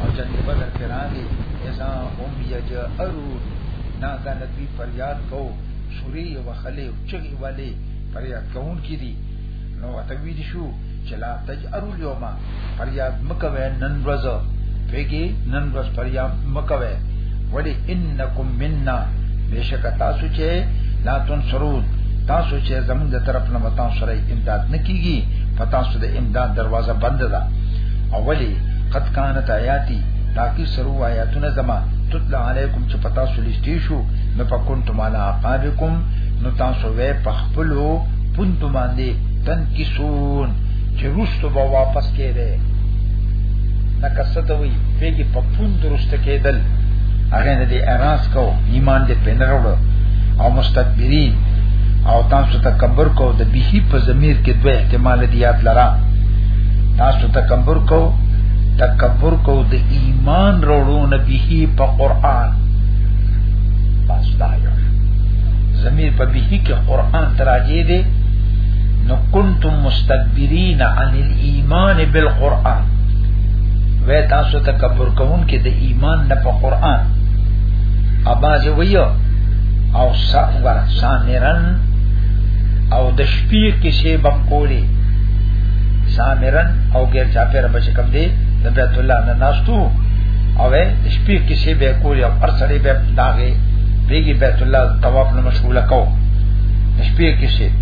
او جنگ بدر کې راغی اذا هم یجرو نا کا نبی فریاد کو شری او خلی او چغي والے فریاد کون کی دي نو وتوی دي شو چې لا تجرو اليوم فریاد مکوي نن ورځ پیګي نن ورځ فریاد مکوي ولی انکم مننا بشک تاسو چې لا تنصرون تاسو چې زمونږ د طرف نه وتا سره امداد نکېږي پتا سو د امداد دروازه بند ده اولی قد كانت آیاتی تاکي سرو آیاتونه زما تطلع علیکم چې پتا سو لشتي شو نو پکونتم علی عقابکم نو تاسو وې پخپلو پوند باندې تنکسون چې روستو به واپس کېده لکه ستوي پیګي په پون درست کېدل هغه نه دي اراس کو ایمان دې پنروړو او مستكبرین او تاسو تکبر کو د بیهی په ضمیر کې دوه احتمال دي یاد لرا تاسو تکبر کو تکبر کو د ایمان وروړو نبیه په قران بس دا یو زمير په به کې قران تراجه دي نو کنتم مستكبرین عن الايمان بالقران و تاسو تکبر کوون کې د ایمان نه په قران اباز ویو او سامر سامرن او د شپې کې شی بم کولی سامرن او غیر چا پر بچ کم دی د بیت الله نه ناشتو او د شپې کې شی به کولی او پر سړی به داغه بیگی بیت الله طواف نه مشغوله کو شپې کې شی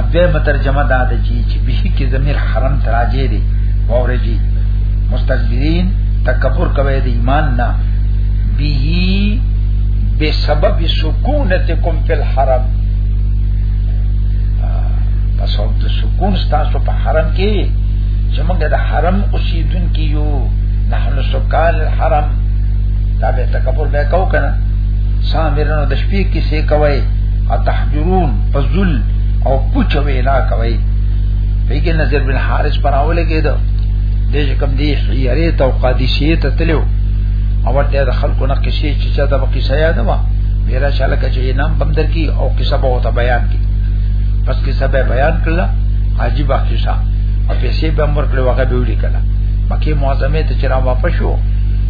ابه مترجمه دا ده چې چې به کې ضمیر حرم تراجه دي اورېږي مستكبرین تکبر کوي د ایمان نه به بسبب سکونتکم فی الحرم پس او د سکون ستاسو په حرم کې چې موږ د حرم اوسیدونکو یو نحن سکان الحرم دا به تکبر به کو کنه سامرنو د شپې کې څه کوي اتحجرون فزول او پوچ وینا کوي پیګه نظر بن حارث پر اوله کېده دې کوم دی حیره تو قادسیه ته تلو او ورته د خلکو نه قصې چې چا د قصه یاد و میرا شاله کې نام بندر کی او قصه به وته بیان کی پس کې سبه بیان کړل عجیب قصه او پیسې به امر کړو هغه به وړي کړه مکه معظمه ته چرام واپس شو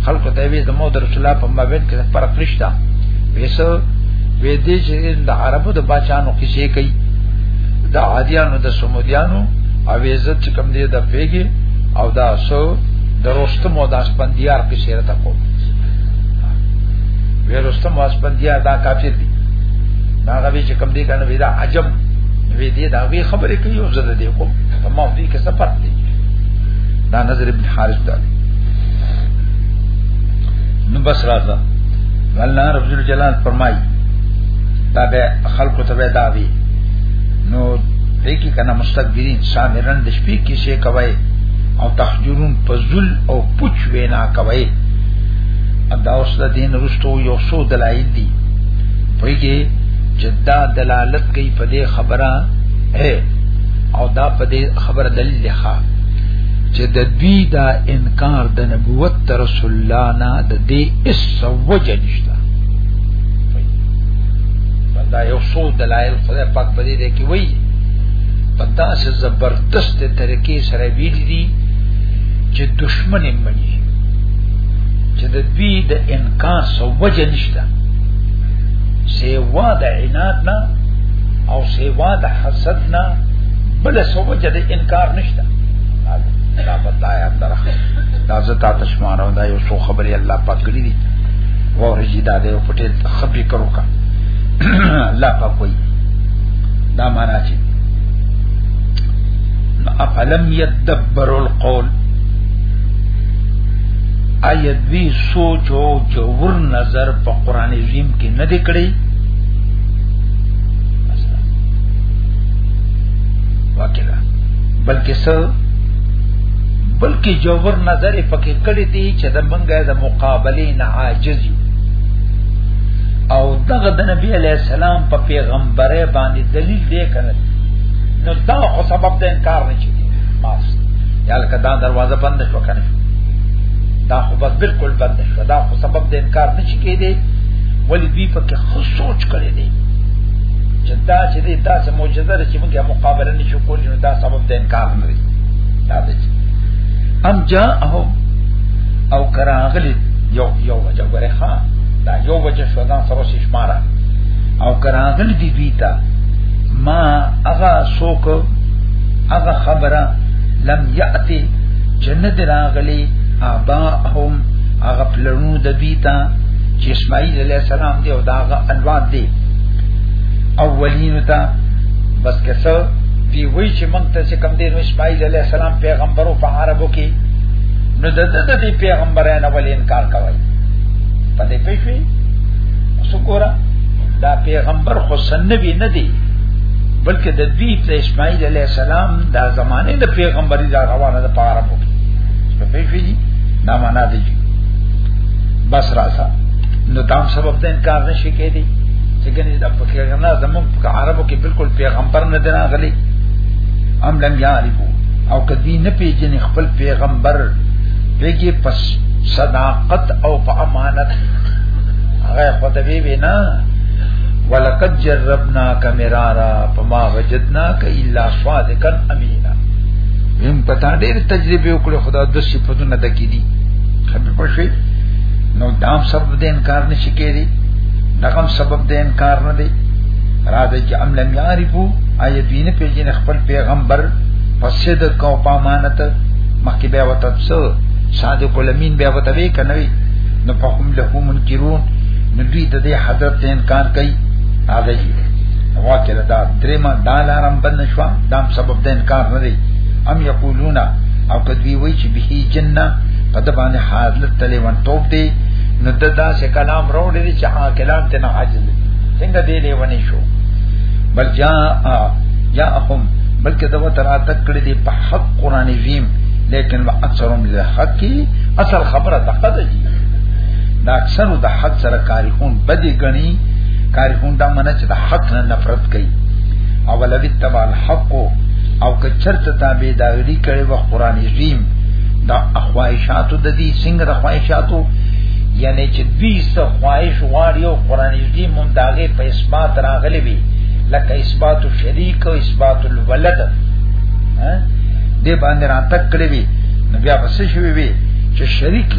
خلکو ته وی زمو د رسول الله په مابین کې فرق نشته ویسو وې دې چې د عربو د بچانو کیسې کوي د عادیانو د سمودیانو او عزت چې کوم دی د پیګي او دا سو د رستم او د اسپندیار کیسې راته کو وې رستم او اسپندیار دا کافر دي دا غوي چې کوم دی کنه وې دا عجب وې دې دا وی خبرې کوي او زړه دې کوم تمام دې کې سفر دي دا نظر ابن حارث دا نو بس راځه الله رب جل جلال فرمای دا به خلق ته به داوی نو دې کې کنه مستكبرین سامرن د شپې کې شي کوي او تخجرون پزل او پوچ وینا کوي دا اوس د دین رستو یو څو دلایل دي پویږي چې دا دلالت کوي په دې خبره اے او دا په دې خبره دلیل دی چې د دوی دا انکار د نبوت رسول الله نه د دې اس وجه نشته دا یو څو دلایل خدای پاک په دې دی کې وایي په داسې زبردست طریقې سره ویل دي چې دشمن یې مني چې د دوی د انکار څو وجه نشته سیوا د عناد نه او سیوا د حسد نه بل څه وجه د انکار نشته دا بدایا درخه دا زتا تشمارو دا یو تو خبرې الله پاک کړی دي ورځي دا دی په ټیټ خبرې کرو کا الله پاک وایي دا معنا چې افلم يدبر القول آیا دوی سوچ او جوور نظر په قران عظیم کې نه دی کړی واکه بلکې څه بلکې جوور نظر پکې کړی دی چې د منګه د مقابله نه عاجز یو او دغه د نبی علی السلام په پیغمبره باندې دلیل دی کنه نو دا خو سبب د انکار نه چي ماس یا لکه دا دروازه بند شو کنه دا خو بس بالکل بند شو دا خو سبب د انکار نه چي کېدی ولی دوی په کې خو سوچ کړی دی چې دا چې دا چې معجزه ده چې موږ مقابله نشو کولی نو دا سبب د انکار نه دی دا دی ام جاءهم او کراغلی یو یو وجه غره ها دا یو وجه شو دا سره شمارا او کراغل دی دوی تا ما اغا سوک اغا خبره لم یاتی جند راغلی آباهم اغا پلرونو د دوی تا چې اسماعیل علیہ السلام دی او دا اغا الواد دی اولینو تا بس کسو دی وی چې مونږ ته کوم دین اسماعیل علیہ السلام پیغمبرو په عربو کې نو د د دې پیغمبرانو ولې انکار کوي پدې پېښې وسګورا دا پیغمبر خو سنبي نه دی بلکې د دې د اسماعیل علی السلام د زمانه د پیغمبري دا روانه د پاره په په پیښې دي دا معنا دی بس راځه نو دام سبب د انکار نشي کېدی چې ګنې د فقیر نه زموږ په عربو کې بالکل پیغمبر نه دی راغلی ام لم یعرفو او کدی نه پیژنې خپل پیغمبر پیګي پس صداقت او په امانت هغه خدای وینا ولقد جربنا کمرارا فما وجدنا ک الا صادقا امینا هم پتا ډېر تجربه وکړه خدا د صفاتونو د کینی خبر پښې نو دام سبب د انکار نشي کېږي دغه سبب د انکار نه دی راځي چې عمل یعرفو آیا دوی نه پیژن خپل پیغمبر پسید کو پامانت مخکې بیا وته څو صادق الامین بیا وته وی کنه وی نو په هم له منکرون نو دوی د دې حضرت ته انکار کوي هغه یې واکه دا درېما دا لارم بند شو دا سبب د انکار نه دی ام یقولون او کدی وی چې به جننه په د باندې حالت تلې ون توپ دی نو ددا سے کلام روړې چې عاقلان ته نه عاجز څنګه دی لیونی شو بل جاء جاءهم بلکې دا وتر اتک کړی دی په حق قران عظیم لیکن واکثرهم للحق اصل خبره دقه دی دا اکثر د حق سره کارون بدی غنی کارون دا منه چې د حق نه نفرت کوي او ولوی تبع الحق او که چرته تابع داغلی کړي و قران عظیم دا اخوایشاتو د دې څنګه د اخوایشاتو یعنی چې دوی څه خواهش غواړي او قران عظیم هم داغه پیسې اثبات راغلی وي لکه اثبات الشریک او اثبات الولد ها دې باندې را تک کړی وي نو بیا بس شوی وي چې شریک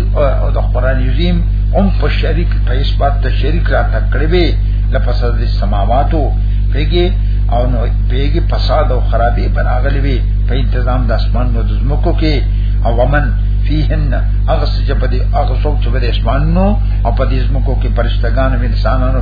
او د قران عظیم هم په شریک په اثبات ته شریک را تک کړی وي لفساد السماواتو پیګي او نو پیګي فساد او خرابي براغلی وي په تنظیم د اسمان نو د زمکو کې او ومن فیهن اغس چې په دې اغسو چې په دې اسمانو او په دې زمکو کې پرشتګان او انسانانو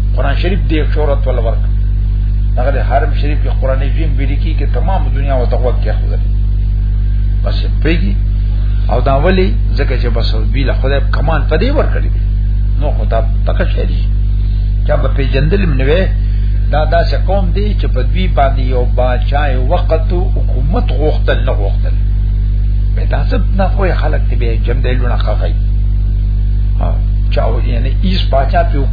قران شریف دې شهرت ول ورک هغه د حرم شریف کې قران عظیم ویل کی کې تمام دنیا او تقوا کې خو بس پیږي او دا ولی ځکه چې بس بیل خدای کمان په دې ور کړی نو خو دا تکه شې دي چې په پیجندل منوي دا دا چې قوم دی چې په دوی باندې یو بادشاہ وخت او حکومت غوښتل نه غوښتل به دا څه نه کوی خلک ته به جمع دی لونه خخای چاو یعنی ایس بادشاہ په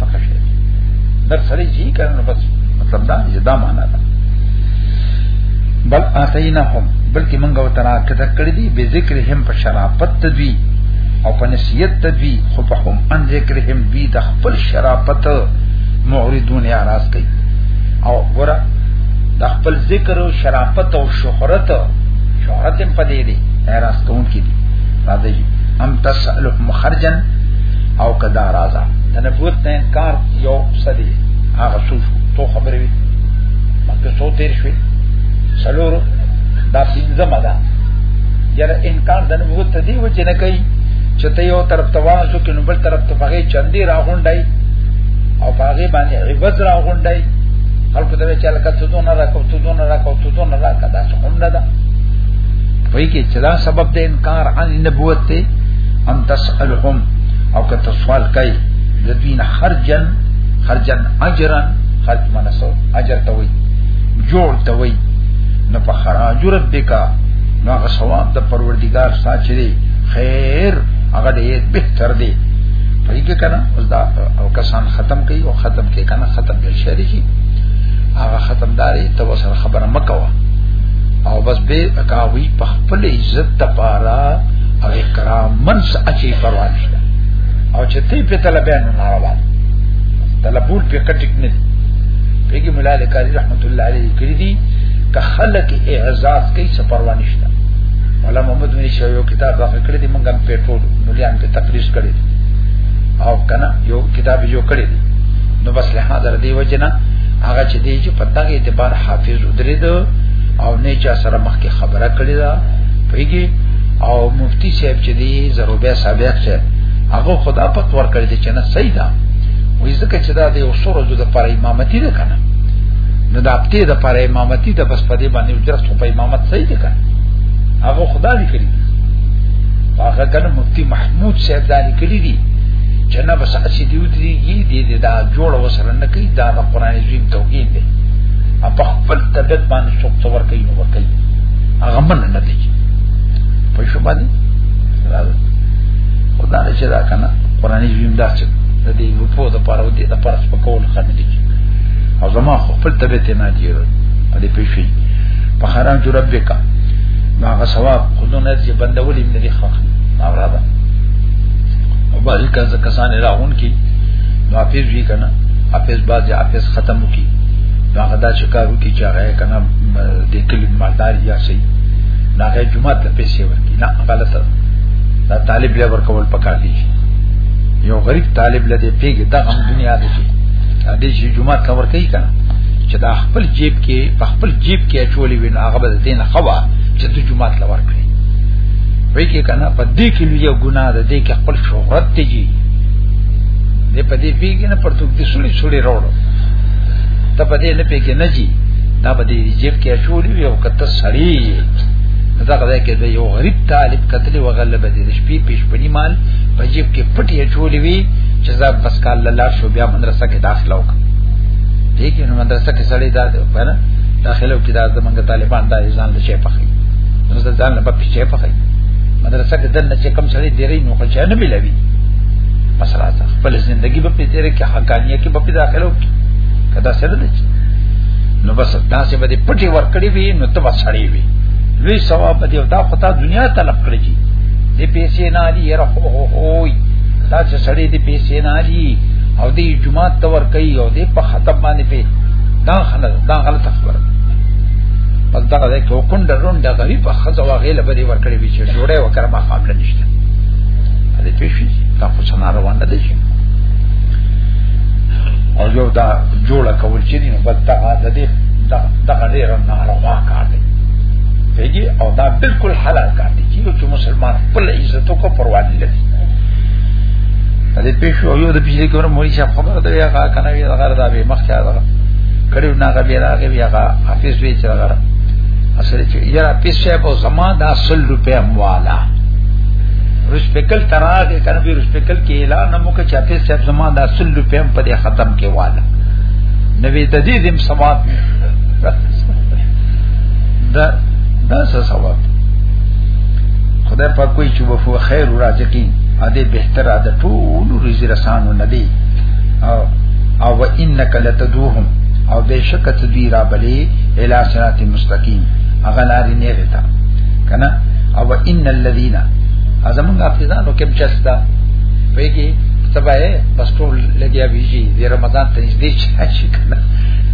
پکې شي در سره جی کنه بس مطلب دا یی دا معنا ده بل اتیناهم بلکې موږ وترا کته کړی دی به ذکر هم په شرافت تدوی او په نسیت تدوی خو په هم ان ذکر هم بی د خپل شرافت معرضون یا راس کوي او ګره د خپل ذکر او شرافت او شهرت شهرت په دې دی راس کوونکی دی راځي ام تسألهم خرجا او کدا رازا د نبوت نه انکار یو سدي هغه څو تو خبرې وي مکه څو تیر شوي سلور دا پنځمه ده یره انکار د نبوت ته دی و چې نه کوي چې ته یو طرف ته وازو کې نو بل طرف ته بغي چندي راغونډای او باغې باندې عوض راغونډای خلکو ته چې لکه څه دونه راکو څه دونه راکو څه دونه راکو دا څه هم نه ده وایي کې چې دا سبب د انکار عن نبوت ته ان تسالهم او که تسوال کوي د دوی نه خرجن خرجن اجرا خرج منسو اجر ته وي جوړ ته وي نو په خراج ربک نو هغه ثواب د پروردگار ساتي دی خیر هغه دې بهتر دی پای کې کنه اوس دا او کسان ختم کوي او ختم کې کنه ختم به شي دي هغه ختم داري ته وسره خبره مکوه او بس به کاوی په خپل عزت لپاره او اکرام من څه اچي پروا نشته او چې تی په طلبان نه راوړل طلبول په کټک نه پیګي مولا لکاری رحمت الله علیه کړی دي که خلق اعزاز کوي څه پروا نشته مولا محمد بن شو یو کتاب راغ کړی دي مونږ هم په ټول مليان ته تقریص کړی او کنه یو کتاب یو کړی دي نو بس له حاضر دی وجنه هغه چې دی چې په دغه اعتبار حافظ ودرید او نه چا سره مخکې خبره کړی دا پیګي او مفتی صاحب چې دی زروبه سابق چې هغه خدا په تور کړی دی چې نه صحیح ده وې ځکه چې دا د یو سورو د پر امامتی ده کنه نو دا پته د پر امامتی د بس پدې باندې درس په امامت صحیح ده کنه هغه خدا دی کړی هغه کنه مفتی محمود صاحب دا لیکلی دی چې نه بس اسی دیو دی دی دی دا جوړ وسره نه کوي دا د قران عظیم توهین دی په خپل طبيعت باندې څوک څور کوي نو کوي هغه من نه دی په شو باندې راځي خدا دې چې دا کنه قرآني جیم دا چې د دې په د پاره د دې د پاره په کول خنه دي او زما خپل طبيعت نه دی په دې پېښې په حرام جو ربک ما غ ثواب خودونه چې بندولې مې دي خو اوراده او باندې کله کسان راغون کی نو حافظ وی کنه حافظ باز حافظ ختم کی نو هغه دا چې کارو کی چې هغه کنه د کلمه مالدار یا سي دا غي جمعه ته پیسې ورکي نه غلطه دا طالب له ورکول پکار دي یو غریب طالب لدی پیګه دا هم دنیا ده چې دې چې جمعه ته ورکي کنه چې دا خپل جیب کې په خپل جیب کې اچولې وین هغه به دین خوا چې د جمعه ته ورکړي وای کې کنه په دې کې لوی ګناه ده دې کې خپل شهرت دی دې په دې پیګه نه پرتګ دې سړي سړي راوړو ته په دې نه پیګه نه جی دا به دې جیب کې اچولې وي او کته سړی دا غځای کې د یو غریب طالب قتل او غلبه دې شپې پیش پنی مال په جیب کې پټي اچولې وي چې زاب بس کال لاله شو بیا مدرسه کې داخله وکړه دې کې نو مدرسه کې سړی دا په نه داخله کې دا زمونږ طالبان دا ځان له شي پخې نو ځان له په شي پخې مدرسه کې دنه چې کم سړی ډېرې نو خو نه ملوي مسله ده خپل ژوندۍ په پیتره کې حقانیه کې په داخلو کې کدا سره ده نو بس داسې به دې پټي ور کړی وي نو ته بس سړی وي لوی ثواب دې دا خدای دنیا طلب کړی دي دې پیسې نه دي یره هو هو هو دا چې سړی دې پیسې نه دي او دې جمعه ته ور کوي او دې په خطب باندې په دا خلک دا غلط خبره پس دا دې کو کند روند دا غوی په خزه واغېله به دې ور کړی وي چې جوړه وکړه ما خامل نشته دې پیښې دا خو څنګه روانه دي او یو دا جوړ کول چې نه بد دا د دې دا د غیر ناروا کار دی پیږي او دا بالکل حلال کار دی چې یو مسلمان خپل عزت کو پروا نه لري د دې پیښو یو د پیښې کوم موري چې خبره ده یا کنه وی غیر دا به مخ چا ده کړي نه غوې راغې بیا غا حافظ وی چې غره اصل چې یاره پیس صاحب او زما دا 100 روپیا موالا رسپیکل تراغه کنه به کل کې اعلان مو کې چاته صاحب زما د اصل روپیم په دې ختم کې واله نوې د دې دم ثواب دا دا څه ثواب خدای په کوئی چې وفو خیر رازقین ا دې بهتره ده ټول رزق رسانو ندی او او انک لتدوهم او بشک تدوی را بلی الی صراط مستقیم اغلار نه غتا کنه او ان الذين ازمن حافظانو کې چستا ویږي سبای بس ټول لګیا ویږي د رمضان ته نږدې شي کنه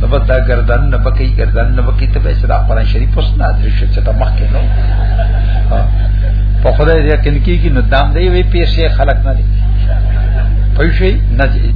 نو بس دا گردن نه بکی گردن نه بکی ته به صدا قرآن شریف پس نه درې شو چې ته مخ کې نو په خدای دې کین کیږي نو دام دی وی پیسې خلق نه دي پیسې نه دي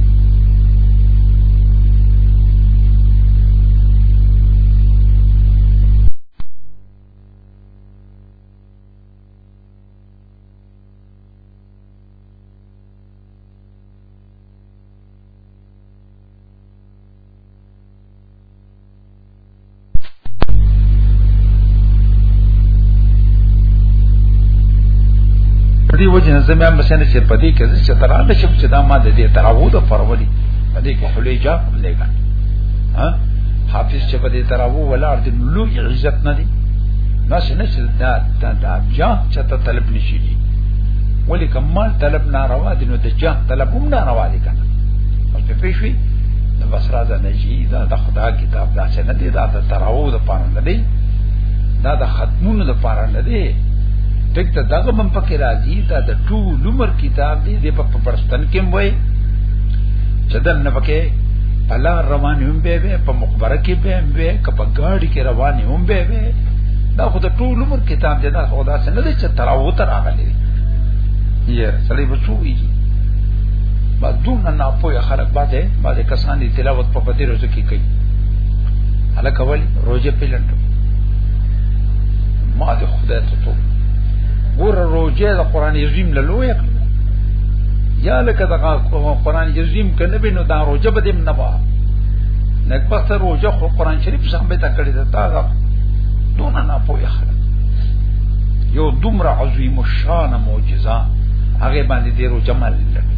دې وجه نه زمي هم بسنه چې پدې کې چې تراله شپ چې دا ما د دې تراوود پرولي پدې کې خلې جا لګا ها حافظ چې پدې تراوو ولا د لوی عزت نه دي ناس نه چې دا دا دا جاه چته طلب نشي دي ولی کمال طلب ناروا دي نو د جاه طلب هم ناروا دي کنه او په پیښوي نو بس راځه نه شي دا د خدا کتاب دا څه نه دي دا د تراو د پاره نه دي دا د ختمونو د پاره نه دي ټیک ته دغه من پکې راځي دا د ټول عمر کتاب دی د په پرستن کې وای چې دن نه پکې پلا روان هم به په مقبره کې به هم به کپ ګاډي کې روان هم به به دا خو د ټول عمر کتاب دی دا خو دا څنګه دی چې تر او تر راغلی یې سړی به څو ویږي ما دون نه پوهه خلک باندې باندې کسان دي تلاوت په پدې روزه کې کوي هلکه ولی روزه پیلنټ ما د خدای ته تو ګور روزه د قران عظیم له لوی یا لکه دغه قران عظیم کنه بینو دا روزه به دې نه با نکبه روزه خو قران شریف څخه به تکړه ده تا دونه نه پوهه خلک یو دومره عظیم الشان معجزه هغه باندې ډیرو جمال لري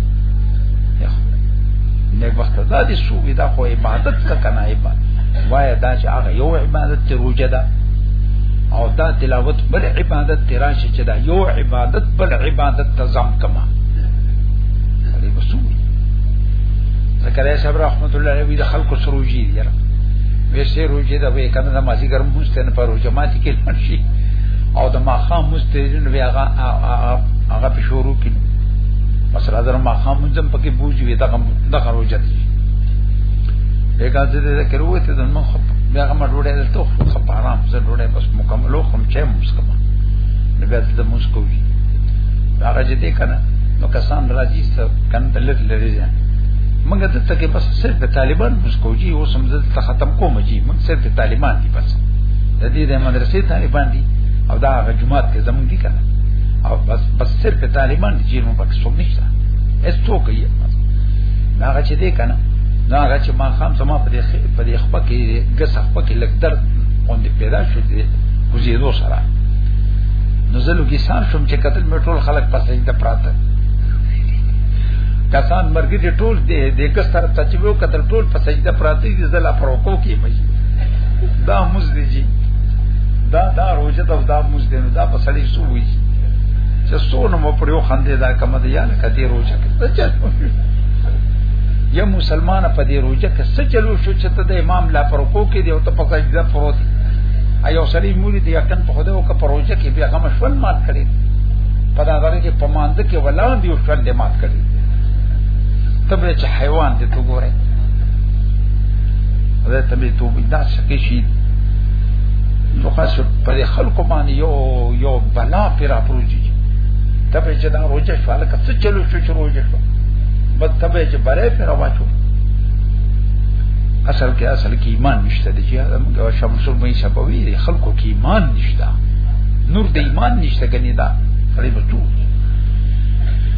نه وخت دا دي سو دا خو عبادت څه کنه عبادت وای دا چې هغه یو عبادت ته روجه ده او دا تلاوت بل عبادت ته راشي چې دا یو عبادت بل عبادت ته ځم کما دې وسو زکریا صاحب رحمت الله علیه د خلکو سروجی دی ویسه روجه دا وی کنه د مازی ګرم مستن پر روجه ماتي کې لړشي او د ماخام مستن بیا هغه هغه په شروع کې پس را در ماخام منځم پکې بوجي وی دا د روجه دي بیګا زه دې ذکر وته د من خپ بیا هغه ډوډۍ دلته خپ آرام زه ډوډۍ بس مکملو خم چې مسکم نو بیا د مسکوي هغه چې دې کنه نو کسان راځي څه کنه لری لری ځه موږ ته ته کې بس صرف طالبان مسکوجي اوس هم دلته ختم کوم چې موږ سره د طالبان دي بس د دې د مدرسې طالبان دي او دا هغه جماعت کې زمونږ دي کنه او بس بس صرف طالبان دي چې موږ پکې څوک نشته اس څوک یې دا هغه چې دې کنه دا هغه چې ما خام سما په دې په دې خپل کې ګس خپل کې لګ درد باندې پیدا شو دې وزیدو سره نو زه لږی سار شوم چې قتل مې ټول خلک پسې د پراته کسان مرګ دې ټول دې دې کس طرف ته یو کتر ټول په سجده پراتی دي زلا پر وکو کې مې دا موز دي جی دا دا روزه دا دا موز دي دا په سړی سو وی چې سونه مو پر یو خندې دا کم دی یا نه کتی روزه کې څه چل یا مسلمان په دې روزه کې څه چلو شو چې ته د امام لا پر وکو کې دی او ته په سجده پروت ایو سړی مولي دی یقین په خوده او که پر روزه کې بیا غم شول مات کړي په دا غره کې پماند کې ولاندې او شول مات کړي تبه چې حیوان دې تو ګوره دا تبه تو دا څه شي نو خاص پر خلکو باندې یو یو بلا پر اپروجي تبه چې دا روزه شواله کڅ چلو شو چې روزه شو بس تبه چې بره پر واچو اصل کې اصل کې ایمان نشته دی چې موږ شمسور مې شپوي دی خلکو کې ایمان نشته نور د ایمان نشته کني دا سړی بچو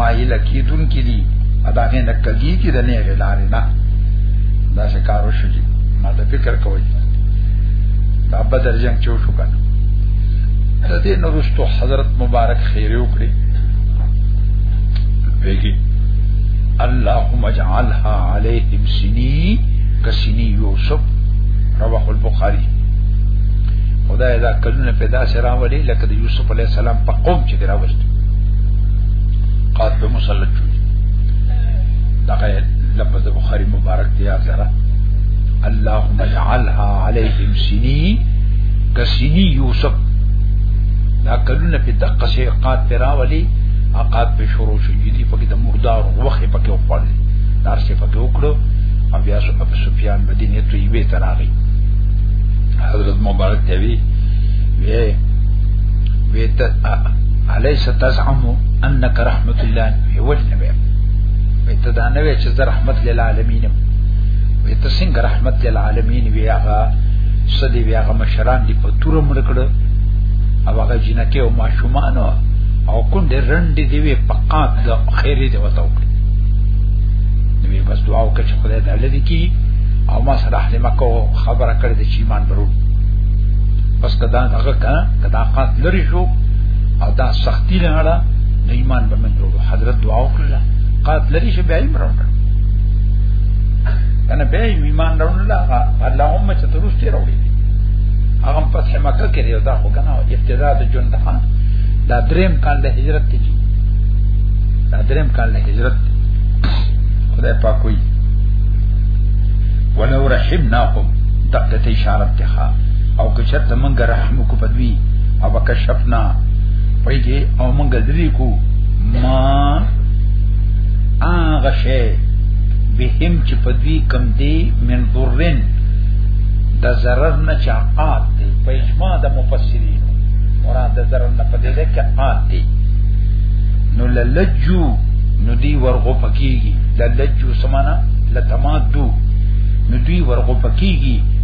مایل کیدون کې دي ادا غي نه کدي کې د نه غلار نه دا څه کارو شو دي ما ته فکر کوي دا په درجنګ چو شو کنه د دې نورستو حضرت مبارک خیر وکړي پیږي اللهم اجعلها عليهم سني کسني یوسف رواه البخاری خدای دا کلونه پیدا سره راولي لکه د یوسف علی السلام په قوم چې راوستي قات په مسلط شو دا لفظ بخاری مبارک دی یاد لره اللهم اجعلها عليهم سني كسني يوسف دا کلونه په دقه شي قات پر راولي عقاد په شروع شو جدي پکې د مردار وخه پکې وخوړ دار څه پکې وکړو او بیا سو ابو سفیان مدینه ته یې وې تراغي حضرت مبارک ته وی وی وی ته الیس تزعم انک رحمت الله یوج نبی وی ته دا نوې چې رحمت للعالمین وی ته څنګه رحمت للعالمین وی هغه سدی وی هغه مشران دی په تور مړ کړ او هغه جنکه او ماشومان او کندې رندې دی وی پقات د خیرې دی وتاو کړ نبی بس دعا وکړه چې خدای دې لری کی او ما سره اهل مکه خبره کړې چې ایمان ورو بس کدا هغه کړه صداقت لري شو او دا سختی نه اړه نه ایمان به من جوړو حضرت دعا وکړه قات لري شي بیا ایمان راوړل کنه بیا ایمان راوړل اللهم چې ترسته راوړي هغه په فتح مکه کې یو دا خو کنه ابتدا د جون ده دا دریم کال د هجرت دی دا دریم کال د هجرت خدای پاک وي ولو رحمناهم دقته اشاره ته او که چرت منګ رحم کو پدوی او کشفنا پېږي او منګ ذری کو ما هغه شی بهم چې پدوی کم دی من ضرن د zarar نه چا قات دی په اجماع د مفسرین مراد د zarar نه پدې ده کې قات دی نو للجو نو دی ورغو پکېږي للجو سمانا لتمادو نو دوی ورغو پکېږي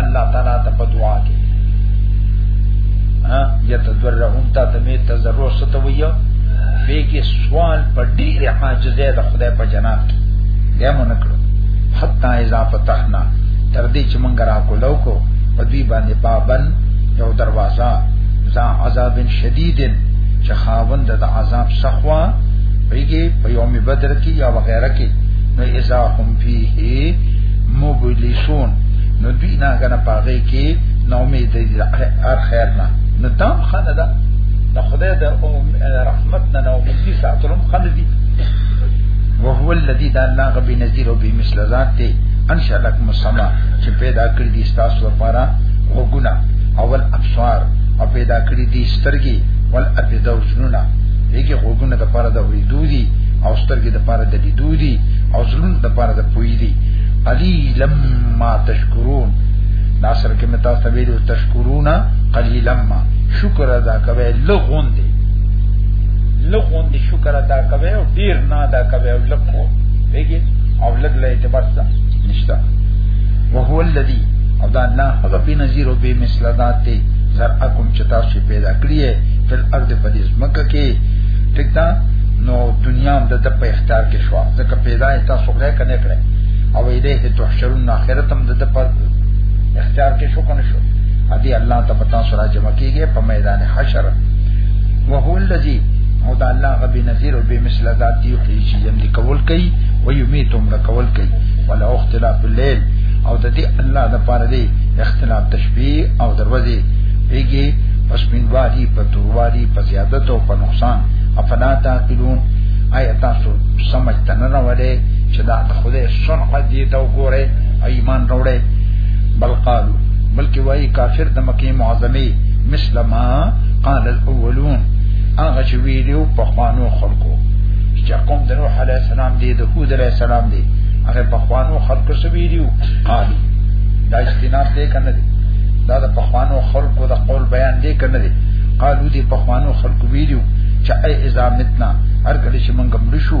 الله تعالی ته په دعا کې ها یتذرهم تا ته می تذرو ستویو به کې سوال په ډیر عاجزه د خدای په جناب کې دا مونږ کړو حتا اذا فتحنا تر دې چې مونږ را کولو کو په دې باندې بابن یو دروازه ذا عذاب شدید چې خاوند د عذاب سخوا ویږي په یوم بدر کې یا وغیرہ کې نو اذا هم فيه مبلسون نو دوی نه غنه پاغي کې نو امید دي هر خیر نه نو تام خنه ده نو خدای د رحمت نه نو امید دي ساتلم خنه دي وهو الذي دا الله غبي نذير او به مثل ذات ته ان شاء الله کوم سما چې پیدا کړی دي تاسو لپاره وګونه اول ابصار او پیدا کړی دي سترګي ول ابيدو جنونه دغه وګونه د لپاره د ویدو دي او سترګي د لپاره د لیدو دي او زړه د لپاره د پوي دي قلیلا ما تشکرون دا سره کې متا سبیل تشکرونا قلیلا ما شکر ادا کوي لغون دي لغون دي شکر ادا کوي او ډیر نه ادا کوي او لکو دیږي او لګ له اعتبار څه نشتا وهو الذی او دا الله هغه په نظیر او به مثل ذات ته زرعکم چتا شي پیدا کړی فل ارض په دې مکه کې ټیک دا نو دنیا د په اختیار کې شو ځکه پیدا تاسو غوړې کنه کړې او الیه تحشرون اخرت هم د پر اختیار کې شو کنه شو ادي الله ته پتا سره جمع کیږي په میدان حشر وهو الذی او دا الله غبی نذیر او به مثل ذات دی خو چې جن دی قبول کوي او یمیتم دا قبول کوي ولا اختلاف الليل او د دې الله د پاره دی اختلاف تشبیه او دروازه پیږي پس منواری په دورواری په زیادت او په نقصان افلا تعقلون آیا تاسو سمجھ تنه نه وره چې دا د خدای صنع دی ته وګوره ایمان وروړي بل قالو بلکې وایي کافر د مکه معظمه مثل ما قال الاولون هغه چې ویلو په خوانو خلکو چې قوم د نوح علی السلام دی د هود علی السلام دی هغه په خوانو خلکو سره ویلو قالو دا استناد دی کنه دی دا د پخوانو خلکو د قول بیان دی کنه دی قالو دی پخوانو خلکو ویلو چې ای اذا متنا هر کله چې مونږ مړ شو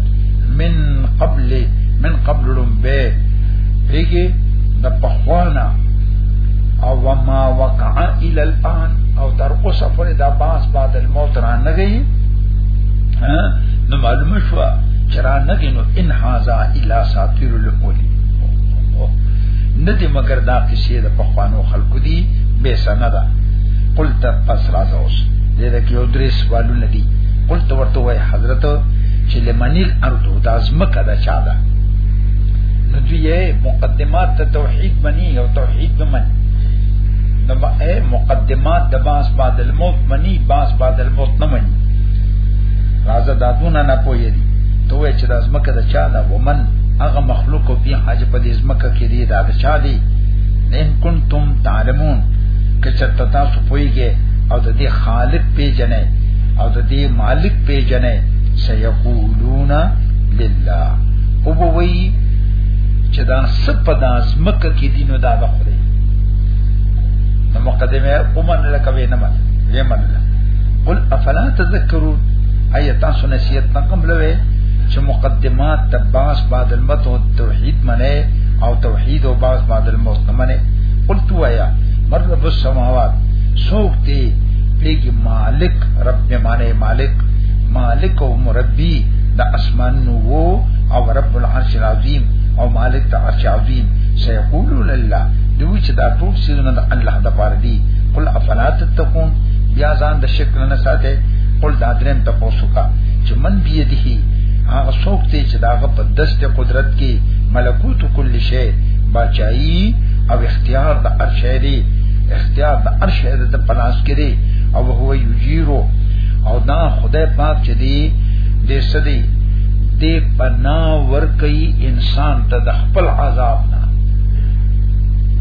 من قبل من قبل لمبه دیږي د پخوانا او وما وقع الى الان او تر اوسه پورې دا باس بعد الموت را نه گئی نو معلومه شو چې را نه گئی نو ان هاذا الا ساتیر الاولی ندی مگر دا قصې د پخوانو خلقو دی به سندا قلت پس راځوس دې دا کې یو درې سوالونه دي قلت ورته وای حضرت چې لمنیل ارض د ازمکه د چا ده نو دوی مقدمات ته توحید منی او توحید نه منی نو مقدمات د باس بعد الموت منی باس بعد الموت نه منی راځه دادونه نه پوهې دي ته وای چې د ازمکه د چا ده ومن هغه مخلوق په حاج په دې ازمکه کې دی دا د چا دی ان کنتم تعلمون کچرتا تاسو پوهیږئ او د دې خالق پیژنئ او د دې مالک پیجنې سيقولون لله او بوي چې دا سپ د ازمکه کې دینو دا د خدای نو مقدمه اومن لکه وینه ما ویمن قل افلا تذکرون ایت تاسو نصیحت نقم لوي چې مقدمات تباس بعد الموت او توحید منه او توحید او باس بعد الموت منه قلت وایا مر رب السماوات سوک دی پیگی مالک رب دې معنی مالک مالک او مربي د اسمان نو او رب العرش العظیم او مالک د عرش عظیم سيقول لله دوی چې دا ټول سيزونه د الله د پاره دي قل افلا تتقون بیا ځان د شرک نه ساته قل دا درم ته پوسوکا چې من بيدی هغه څوک ته چې داغه په دست قدرت کې ملکوت کل شی بچایي او اختیار د ارشری اختیار د ارشری د پلاس کې او هو یجیرو او دا خدای پاک چې دی د سدي د پنا ور کوي انسان ته د خپل عذاب نه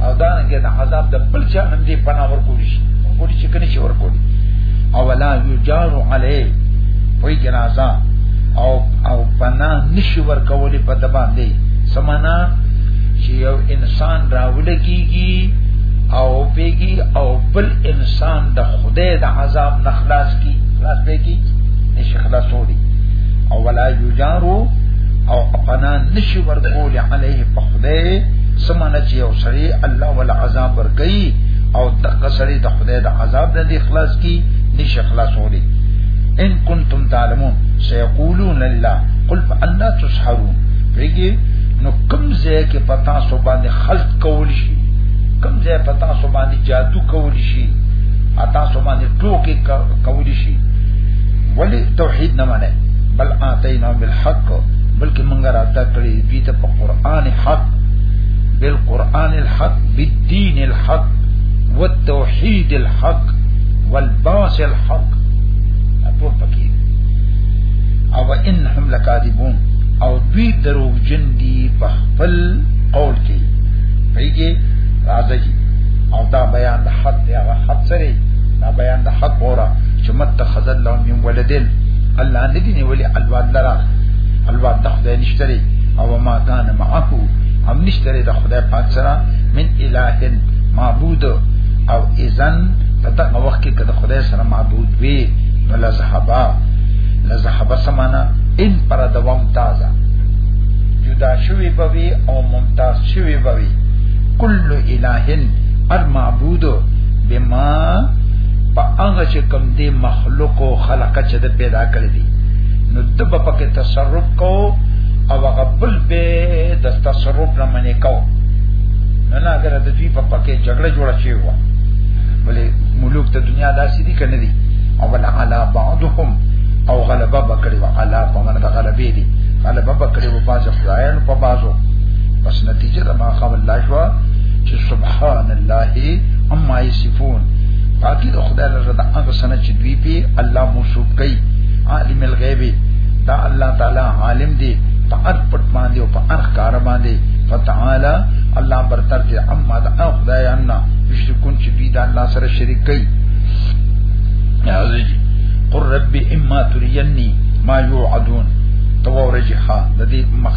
او دا نه کې د عذاب د خپل چا نن دی پنا ور کوي شي کوي چې کني شي ور کوي او لا یجار علی وای جنازه او او پنا نشي ور کوي په دبا دی سمانا چې یو انسان راولګيږي او پیږي او بل انسان د خدای د عذاب نه خلاص کی خلاص به کی نشي خلاصولي او ولا یجارو او اپنا نشي ورکول علیه په خدای سمانه چې او سړی الله ولا عذاب ورکي او د قصری د خدای د عذاب نه دی خلاص کی نشي خلاصولي ان کنتم تعلمون سيقولون لله قل فانا تسحرون پیږي نو کم ځای کې پتا سو باندې خلق کول شي کم ځای پتا سو باندې جادو کولی شي اتا سو باندې ټوکی کولی شي ولی توحید نه معنی بل اتینا بالحق بلکې مونږ راته کړی دې ته په قران حق بالقران الحق بالدين الحق والتوحيد الحق والباس الحق اپور پکې او انهم لکاذبون او دوی دروغجن دي په خپل قول کې پیږي راځي او دا بیان د حق دی هغه حق سره دا بیان د حق اورا چې مت خزل لهم من ولدل الله نه دی نیولې الواد لرا الواد د خدای نشتري او ما کان معه هم نشتري د خدای پاک سره من اله معبود او اذن په دغه وخت کې د خدای سره معبود وي نو لزحبا لزحبا سمانا ان پر دوام تازه جدا شوی بوي او ممتاز شوی بوي کل الہن هر معبود بما په هغه چې کوم دی مخلوق او خلق چې د پیدا کړی دی نو د په پکې تصرف کو او هغه بل به د تصرف نه منې کو نه نه اگر د دې په پکې جګړه جوړه شي و بلې ملوک ته دنیا داسې دي کنه دي او بل علا بعضهم او غلبه بکړي و علا په من د غلبې دي غلبه بکړي و باز خدایانو په بازو بس نتیجه د ما قبل لا شو چې سبحان الله اما یصفون باقی د خدای لپاره د هغه سنه چې دوی په الله موصوف کوي عالم الغیب دا الله تعالی عالم دی په هر پټ باندې او په هر کار باندې فتعالی الله برتر دی اما د خدای ان یشرکون چې دوی د الله سره شریک کوي قل ربي اما تريني ما يوعدون تو ورجحا د دې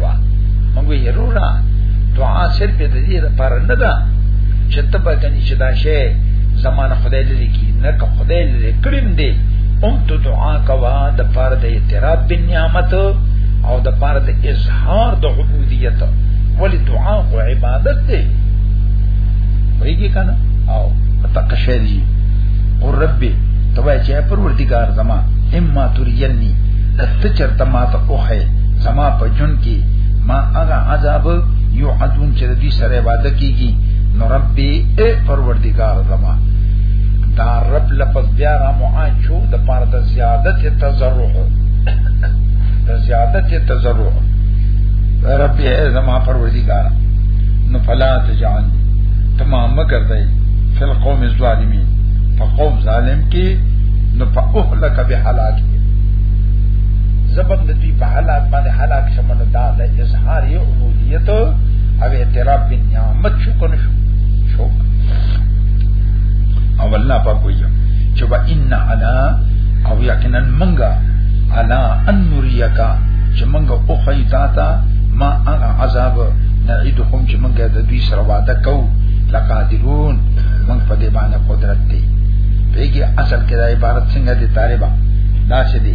وا موږ یې وروړه دعا صرف د دې لپاره نه ده چې ته به کني چې دا شی زمانه خدای لري کی نه که خدای لري کړم دې اوم ته دعا کوا د پاره د اعتراف بن نعمت او د پاره د اظهار د عبودیت ولی دعا او عبادت دی ویږي کنه او تقشه دی او رب ته وای چې پروردگار زما اما ترینی کته چرته ما ته اوه زما په جون کې ما هغه عذاب یو عدون چې دې سره وعده کیږي نو ربي اے پروردگار زما دا رب لفظ بیا را معاچو د پار د زیادت تزرع د زیادت تزرع رب اے زما پروردگار نو فلا تجعل تمام مگر دی فل قوم الظالمین فقوم ظالم کی نو فاهلک بهلاک زبم د دوی په حالات باندې حالات شمن دا د اظهار یو عبودیت او اعتراف بن نعمت شو کنه شو شو او الله په کوی چې با ان علا او یقینا منګه علا ان نوریکا چې منګه او خیتا تا ما هغه عذاب نعیدهم چې منګه د دوی سره وعده کو لقادرون من په دې باندې قدرت دی پیږي اصل کې دا عبارت څنګه دي طالبہ دا څه دي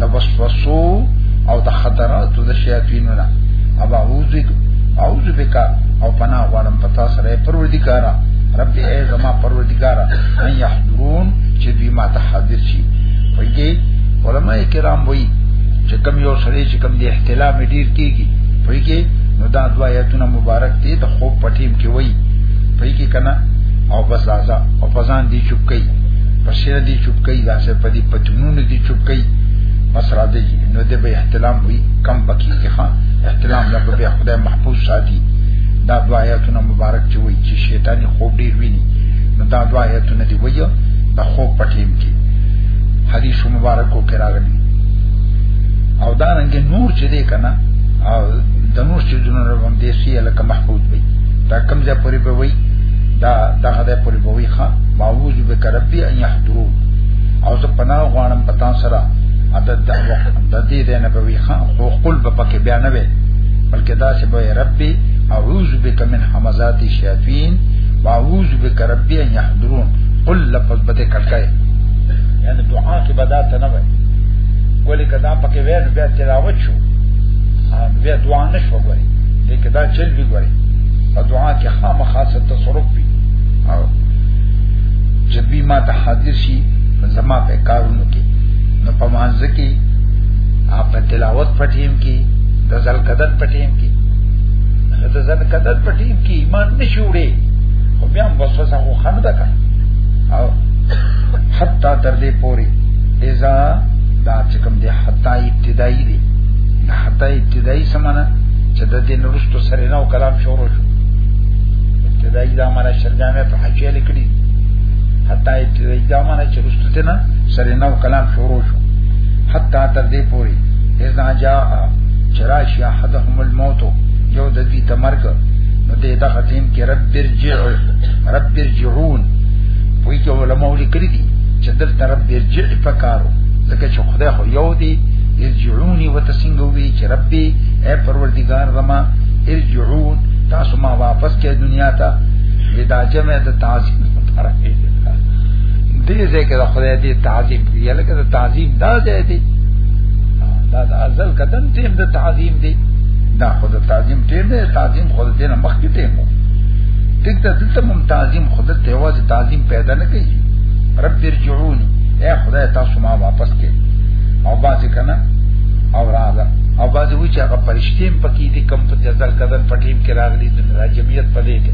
د وسوسو او د خطراتو د شیاطینو نه ابا اعوذ اعوذ بک او پناه غواړم پتا سره پروردګارا رب ای زما پروردګارا ان يحضرون چې دوی ما ته حاضر شي وایي علماء کرام وایي چې کم یو سره چې کم دی احتلام ډیر کیږي وایي نو دا دوا آیتونه مبارک دي د خوب پټیم کې وایي وایي کې کنه او بس ازا او پزان دی چوب کوي پسیر دی چوب کوي دا څه پدی په جنونو دي چوکي بس را دي نو دې به احتلام وي کم بکی کې خان احتلام نه به خدای محفوظ ساتي دا دوا آیاتونه مبارک چې وایي چې شیطانی خوب ډیر ویني نو دا دوا آیاتونه دی وایي د خوب پټیم کې حدیث مبارکو کې راغلي او دا رنګ نور چې دی کنه او د نور چې جنونو ربم دې سي لکه محفوظ وي دا کم ځای پوری به وایي دا دغه د پوری به وایي ښا باوجود به کربي ان يحضرون او زه پناه غواړم په تاسو سره عدد دعوه د دې د نبوي خان خو خپل په پکې بیا نه وي بلکې دا چې به ربي اعوذ بک من همزات الشیاطین واعوذ بک ربي ان يحضرون قل لفظ به کړکای یعنی دعا کې بدا ته نه وي ولې کدا پکې وینو بیا تلاوت شو بیا دعا نه شو غواړي دې کدا چل وی غواړي په دعا کې خامخا ست تصرف وي او چې دوی ما ته حاضر شي زما په کارونو کې نو په مانځ کې اپ تلاوت پټیم کې د ځل قدر پټیم کې د ځل قدر پټیم کې ایمان نشوړي خو بیا هم وسوسه خو خنه ده کړ او حتا تر دې پوري اذا دا چې کوم دې حتا ابتدایي دي دا حتا ابتدایي سمانه چې د دې نورستو سره نو کلام شروع شو ابتدایي دا معنی شرجامه په حجیل کړی حتی ابتدایي دا معنی چې رسول ته نه سره نو کلام شروع شو حتی تر دې پوري اذا جاء چراش احدهم الموت یو د دې تمرګ نو دې دا ختم کې رب برجع رب برجعون وی کې علماء لیکلي دي چې دلته رب برجع پکارو ځکه چې خدای خو یو دی ارجعونی وتسنګوي چې ربي اے پروردگار زما ارجعون تاسو ما واپس کې دنیا ته دا جمع د تعظیم لپاره دی دې ځکه د خدای دې تعظیم دی لکه د تعظیم دا ځای دی دا د ازل قدم ټیم د تعظیم دی دا خود د تعظیم ټیم دی تعظیم خود دې نه مخکې ټیم وو ټیک ته دلته مم تعظیم خود ته واځي تعظیم پیدا نه کوي رب ارجعون اے خدای تاسو ما واپس کې او باځي کنه او راځه او باځي و چې هغه پرشتیم پکې دي کم په ځل قدم پټیم کې راغلي د راجمیت پدې کې